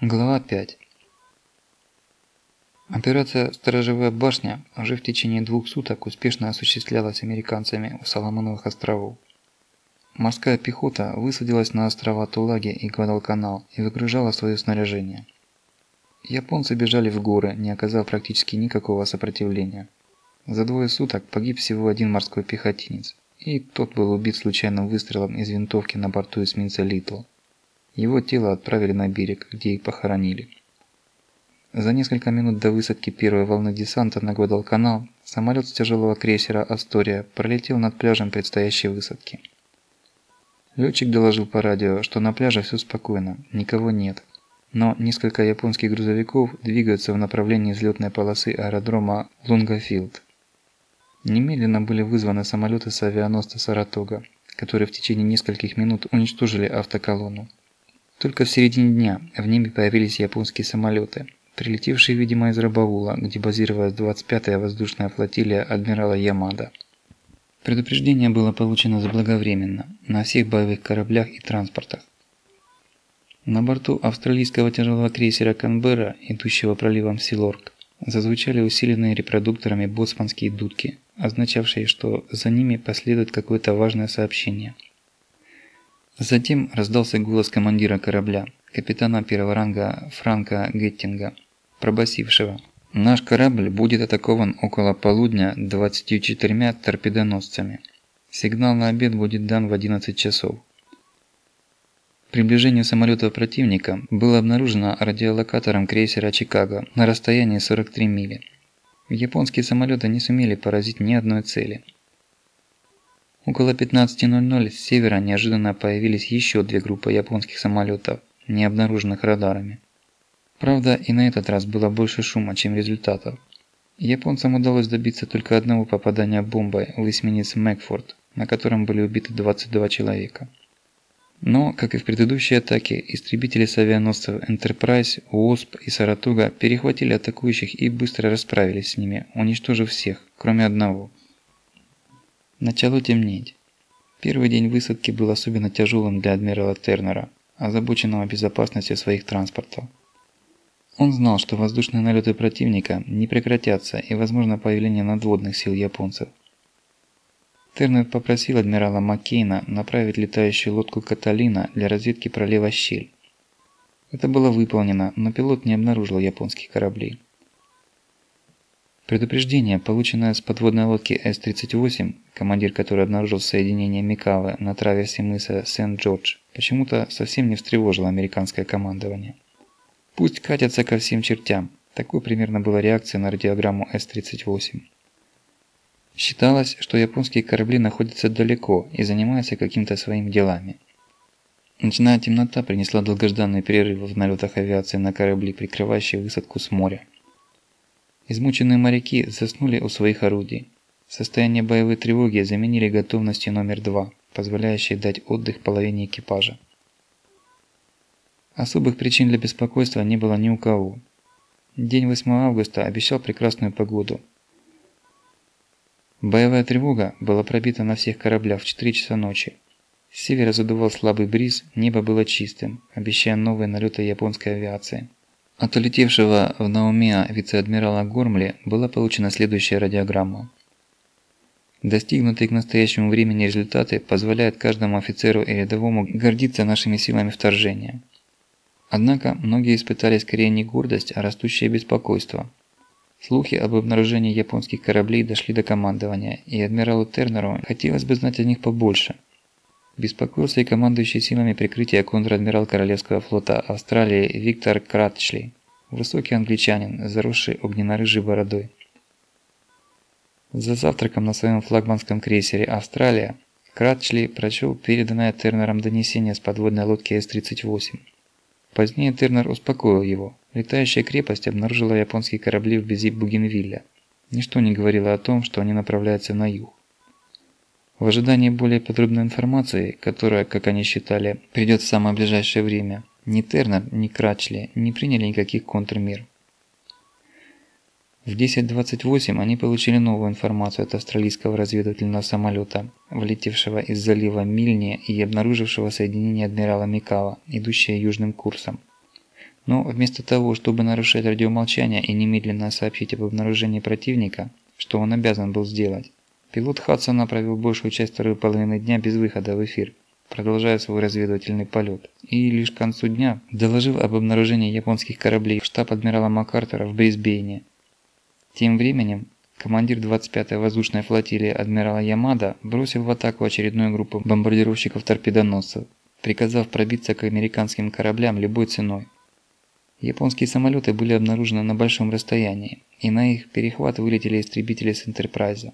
Глава 5. Операция «Сторожевая башня» уже в течение двух суток успешно осуществлялась американцами у Соломоновых островов. Морская пехота высадилась на острова Тулаги и Гвадалканал и выгружала свое снаряжение. Японцы бежали в горы, не оказав практически никакого сопротивления. За двое суток погиб всего один морской пехотинец, и тот был убит случайным выстрелом из винтовки на борту эсминца «Литл». Его тело отправили на берег, где и похоронили. За несколько минут до высадки первой волны десанта на Гвадалканал самолет с тяжелого крейсера «Астория» пролетел над пляжем предстоящей высадки. Летчик доложил по радио, что на пляже все спокойно, никого нет. Но несколько японских грузовиков двигаются в направлении взлетной полосы аэродрома Лунгафилд. Немедленно были вызваны самолеты с авианосца «Саратога», которые в течение нескольких минут уничтожили автоколонну. Только в середине дня в небе появились японские самолеты – прилетевший, видимо, из Рабаула, где базировалась 25-я воздушная флотилия адмирала Ямада. Предупреждение было получено заблаговременно на всех боевых кораблях и транспортах. На борту австралийского тяжелого крейсера «Канберра», идущего проливом Силорк, зазвучали усиленные репродукторами боцманские дудки, означавшие, что за ними последует какое-то важное сообщение. Затем раздался голос командира корабля, капитана первого ранга Франка Геттинга, пробасившего. Наш корабль будет атакован около полудня 24 торпедоносцами. Сигнал на обед будет дан в 11 часов. Приближению самолета противника было обнаружено радиолокатором крейсера «Чикаго» на расстоянии 43 мили. Японские самолеты не сумели поразить ни одной цели. Около 15.00 с севера неожиданно появились еще две группы японских самолетов, не обнаруженных радарами. Правда, и на этот раз было больше шума, чем результатов. Японцам удалось добиться только одного попадания бомбой в эсминец Мэгфорд, на котором были убиты 22 человека. Но, как и в предыдущей атаке, истребители с авианосцев Enterprise, Уосп и Саратога перехватили атакующих и быстро расправились с ними, уничтожив всех, кроме одного. Начало темнеть. Первый день высадки был особенно тяжелым для адмирала Тернера, озабоченного безопасностью своих транспортов. Он знал, что воздушные налеты противника не прекратятся и возможно появление надводных сил японцев. Тернер попросил адмирала Маккейна направить летающую лодку «Каталина» для разведки пролива Щель. Это было выполнено, но пилот не обнаружил японских кораблей. Предупреждение, полученное с подводной лодки С-38, командир которой обнаружил соединение Микавы на траверсе мыса Сент-Джордж, почему-то совсем не встревожило американское командование. Пусть катятся ко всем чертям. Такой примерно была реакция на радиограмму С-38. Считалось, что японские корабли находятся далеко и занимаются каким-то своими делами. Ночная темнота принесла долгожданный перерыв в налетах авиации на корабли, прикрывающие высадку с моря. Измученные моряки заснули у своих орудий. Состояние боевой тревоги заменили готовностью номер два, позволяющей дать отдых половине экипажа. Особых причин для беспокойства не было ни у кого. День 8 августа обещал прекрасную погоду. Боевая тревога была пробита на всех кораблях в 4 часа ночи. С севера задувал слабый бриз, небо было чистым, обещая новые налеты японской авиации. От улетевшего в Наумеа вице-адмирала Гормли была получена следующая радиограмма. Достигнутые к настоящему времени результаты позволяют каждому офицеру и рядовому гордиться нашими силами вторжения. Однако многие испытали скорее не гордость, а растущее беспокойство. Слухи об обнаружении японских кораблей дошли до командования, и адмиралу Тернеру хотелось бы знать о них побольше. Беспокоился и командующий силами прикрытия контр-адмирал Королевского флота Австралии Виктор Кратчли, высокий англичанин, заросший огненно-рыжей бородой. За завтраком на своем флагманском крейсере «Австралия» Кратчли прочел переданное Тернером донесение с подводной лодки С-38. Позднее Тернер успокоил его. Летающая крепость обнаружила японские корабли вблизи Бугенвилля. Ничто не говорило о том, что они направляются на юг. В ожидании более подробной информации, которая, как они считали, придет в самое ближайшее время, ни Тернер, ни Крачли не приняли никаких контрмер. В 10.28 они получили новую информацию от австралийского разведывательного самолета, влетевшего из залива Мильне и обнаружившего соединение адмирала Микава, идущее южным курсом. Но вместо того, чтобы нарушать радиомолчание и немедленно сообщить об обнаружении противника, что он обязан был сделать, пилот Хадсона провел большую часть второй половины дня без выхода в эфир, продолжая свой разведывательный полет, и лишь к концу дня доложил об обнаружении японских кораблей в штаб адмирала МакАртура в Брисбейне. Тем временем командир 25-й воздушной флотилии адмирала Ямада бросил в атаку очередную группу бомбардировщиков-торпедоносцев, приказав пробиться к американским кораблям любой ценой. Японские самолеты были обнаружены на большом расстоянии, и на их перехват вылетели истребители с Энтерпрайза.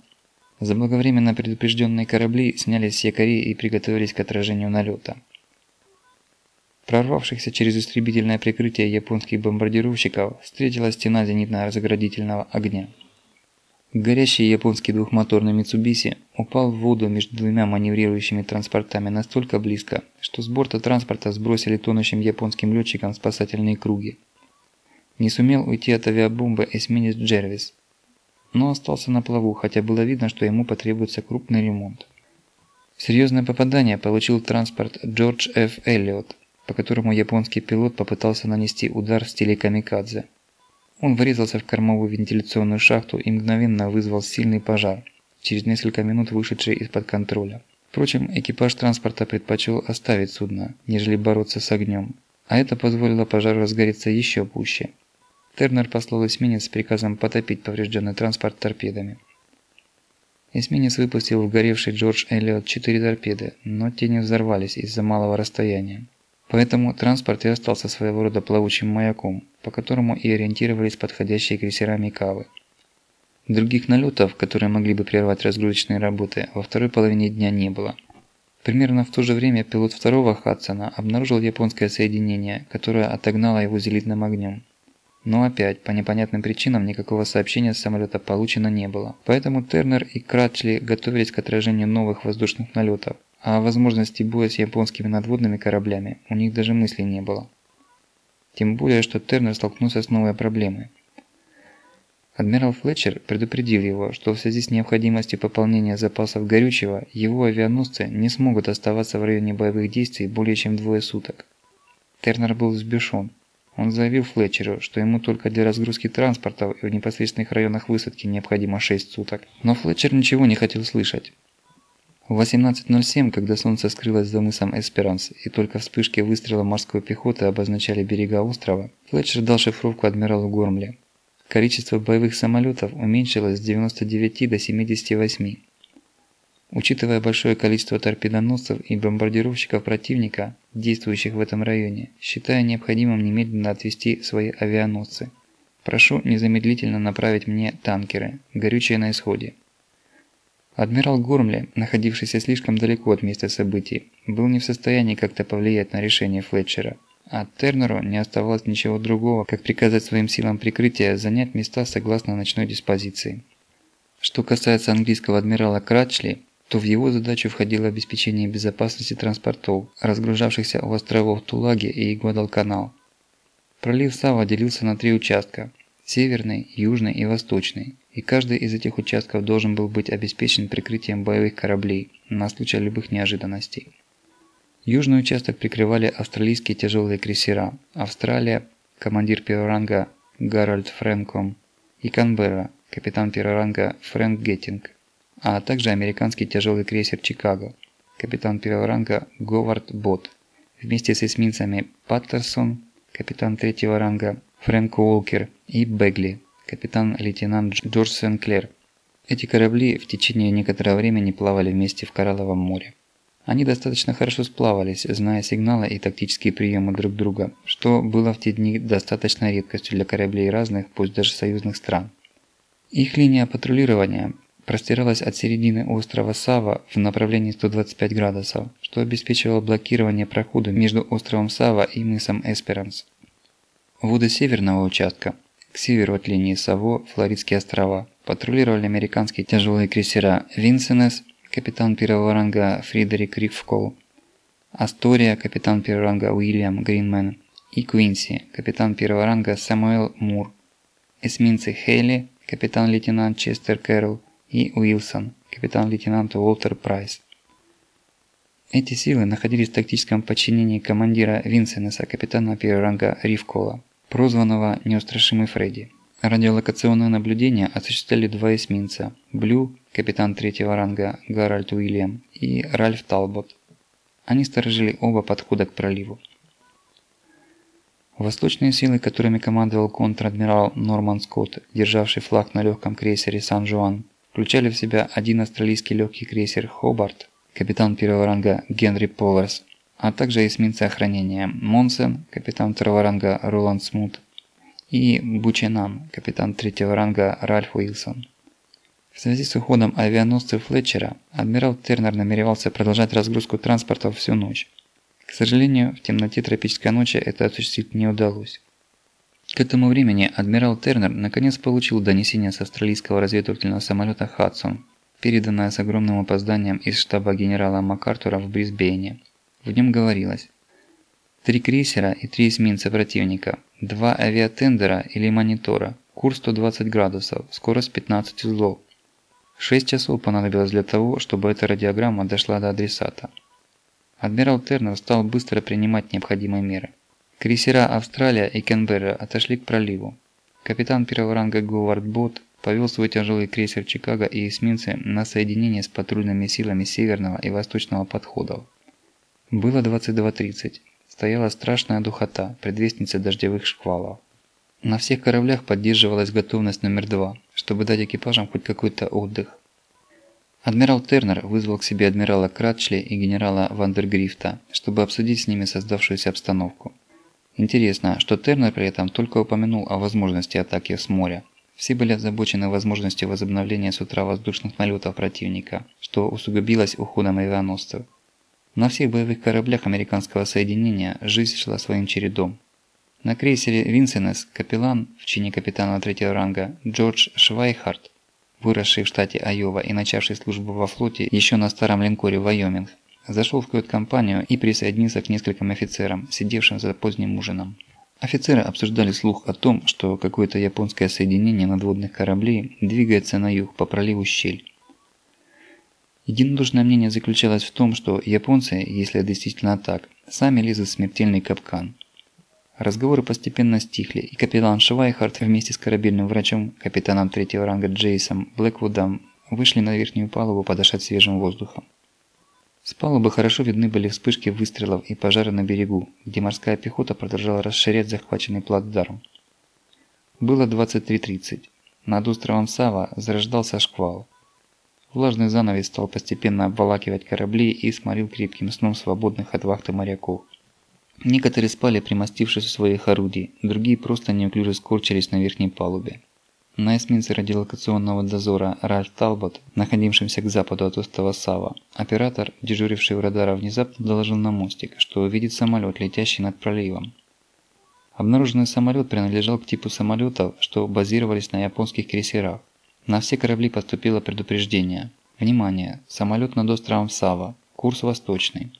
Заблаговременно предупрежденные корабли сняли с якорей и приготовились к отражению налета. Прорвавшихся через истребительное прикрытие японских бомбардировщиков встретила стена зенитно-разоградительного огня. Горящий японский двухмоторный Митсубиси упал в воду между двумя маневрирующими транспортами настолько близко, что с борта транспорта сбросили тонущим японским летчикам спасательные круги. Не сумел уйти от авиабомбы эсминец Джервис, но остался на плаву, хотя было видно, что ему потребуется крупный ремонт. Серьезное попадание получил транспорт Джордж Ф. Эллиот, по которому японский пилот попытался нанести удар в стиле камикадзе. Он врезался в кормовую вентиляционную шахту и мгновенно вызвал сильный пожар, через несколько минут вышедший из-под контроля. Впрочем, экипаж транспорта предпочел оставить судно, нежели бороться с огнем, а это позволило пожару разгореться еще пуще. Тернер послал эсминец с приказом потопить поврежденный транспорт торпедами. Эсминец выпустил в горевший Джордж Эллиот четыре торпеды, но те не взорвались из-за малого расстояния. Поэтому транспорт и остался своего рода плавучим маяком, по которому и ориентировались подходящие крейсера Микавы. Других налетов, которые могли бы прервать разгрузочные работы, во второй половине дня не было. Примерно в то же время пилот второго Хадсона обнаружил японское соединение, которое отогнало его зелитным огнем. Но опять, по непонятным причинам, никакого сообщения с самолета получено не было. Поэтому Тернер и Кратчли готовились к отражению новых воздушных налетов, а о возможности боя с японскими надводными кораблями у них даже мысли не было. Тем более, что Тернер столкнулся с новой проблемой. Адмирал Флетчер предупредил его, что в связи с необходимостью пополнения запасов горючего, его авианосцы не смогут оставаться в районе боевых действий более чем двое суток. Тернер был взбешен. Он заявил Флетчеру, что ему только для разгрузки транспортов и в непосредственных районах высадки необходимо 6 суток. Но Флетчер ничего не хотел слышать. В 18.07, когда солнце скрылось за мысом Эсперанс и только вспышки выстрела морской пехоты обозначали берега острова, Флетчер дал шифровку адмиралу Гормли. Количество боевых самолетов уменьшилось с 99 до 78. Учитывая большое количество торпедоносцев и бомбардировщиков противника, действующих в этом районе, считаю необходимым немедленно отвести свои авианосцы. Прошу незамедлительно направить мне танкеры, горючее на исходе. Адмирал Гормли, находившийся слишком далеко от места событий, был не в состоянии как-то повлиять на решение Флетчера, а Тернеру не оставалось ничего другого, как приказать своим силам прикрытия занять места согласно ночной диспозиции. Что касается английского адмирала Кратчли, то в его задачу входило обеспечение безопасности транспортов, разгружавшихся у островов Тулаги и Гвадалканал. Пролив Сава делился на три участка – северный, южный и восточный и каждый из этих участков должен был быть обеспечен прикрытием боевых кораблей на случай любых неожиданностей. Южный участок прикрывали австралийские тяжелые крейсера «Австралия», командир первого ранга Гарольд Фрэнком и «Канберра», капитан первого ранга Фрэнк Геттинг, а также американский тяжелый крейсер «Чикаго», капитан первого ранга Говард Бот, вместе с эсминцами «Паттерсон», капитан третьего ранга Фрэнк Уолкер и «Бегли», капитан-лейтенант Джордж Сенклер. Эти корабли в течение некоторого времени плавали вместе в Коралловом море. Они достаточно хорошо сплавались, зная сигналы и тактические приемы друг друга, что было в те дни достаточно редкостью для кораблей разных, пусть даже союзных стран. Их линия патрулирования простиралась от середины острова Сава в направлении 125 градусов, что обеспечивало блокирование прохода между островом Сава и мысом Эсперанс. Воды северного участка к северу от линии Саво, Флоридские острова, патрулировали американские тяжелые крейсера «Винсенес», капитан первого ранга Фредерик Рифколь, «Астория», капитан первого ранга Уильям Гринмен и «Куинси», капитан первого ранга Самуэл Мур, эсминцы «Хейли», капитан-лейтенант Честер Кэрролл и «Уилсон», капитан-лейтенант Уолтер Прайс. Эти силы находились в тактическом подчинении командира Винсеннеса, капитана первого ранга Рифколя, прозванного «Неустрашимый Фредди». Радиолокационное наблюдение осуществляли два эсминца – «Блю», капитан третьего ранга Гарольд Уильям и Ральф Талбот. Они сторожили оба подхода к проливу. Восточные силы, которыми командовал контр-адмирал Норман Скотт, державший флаг на легком крейсере Сан-Жуан, включали в себя один австралийский легкий крейсер «Хобарт», капитан первого ранга Генри Поверс, а также эсминцы охранения Монсен, капитан второго ранга Роланд Смут и Бученан, капитан третьего ранга Ральф Уилсон. В связи с уходом авианосцев Флетчера, адмирал Тернер намеревался продолжать разгрузку транспорта всю ночь. К сожалению, в темноте тропической ночи это осуществить не удалось. К этому времени адмирал Тернер наконец получил донесение с австралийского разведывательного самолета «Хадсон», переданная с огромным опозданием из штаба генерала МакАртура в Брисбейне. В нем говорилось Три крейсера и три эсминца противника, два авиатендера или монитора, курс 120 градусов, скорость 15 узлов. Шесть часов понадобилось для того, чтобы эта радиограмма дошла до адресата. Адмирал Тернер стал быстро принимать необходимые меры. Крейсера «Австралия» и «Кенберра» отошли к проливу. Капитан первого ранга Говард Бот повел свой тяжелый крейсер «Чикаго» и эсминцы на соединение с патрульными силами северного и восточного подходов. Было 22.30. Стояла страшная духота, предвестница дождевых шквалов. На всех кораблях поддерживалась готовность номер два, чтобы дать экипажам хоть какой-то отдых. Адмирал Тернер вызвал к себе адмирала Кратчли и генерала Вандергрифта, чтобы обсудить с ними создавшуюся обстановку. Интересно, что Тернер при этом только упомянул о возможности атаки с моря, все были озабочены возможностью возобновления с утра воздушных налетов противника, что усугубилось уходом авианосцев. На всех боевых кораблях американского соединения жизнь шла своим чередом. На крейсере «Винсенес» капеллан в чине капитана третьего ранга Джордж Швайхарт, выросший в штате Айова и начавший службу во флоте еще на старом линкоре «Вайоминг», зашел в кают-компанию и присоединился к нескольким офицерам, сидевшим за поздним ужином. Офицеры обсуждали слух о том, что какое-то японское соединение надводных кораблей двигается на юг по проливу Щель. Единодушное мнение заключалось в том, что японцы, если действительно так, сами лезут в смертельный капкан. Разговоры постепенно стихли, и капитан Швайхард вместе с корабельным врачом, капитаном третьего ранга Джейсом Блэквудом, вышли на верхнюю палубу подышать свежим воздухом. С палубы хорошо видны были вспышки выстрелов и пожары на берегу, где морская пехота продолжала расширять захваченный плацдарм. Было 23.30. Над островом Сава зарождался шквал. Влажный занавес стал постепенно обволакивать корабли и сморил крепким сном свободных от вахты моряков. Некоторые спали, примостившись у своих орудий, другие просто неуклюже скорчились на верхней палубе. На эсминце радиолокационного дозора Ральф Талбот, находившемся к западу от острова Сава, оператор, дежуривший у радара, внезапно доложил на мостик, что видит самолет, летящий над проливом. Обнаруженный самолет принадлежал к типу самолетов, что базировались на японских крейсерах. На все корабли поступило предупреждение. Внимание! Самолет над островом Сава. Курс восточный.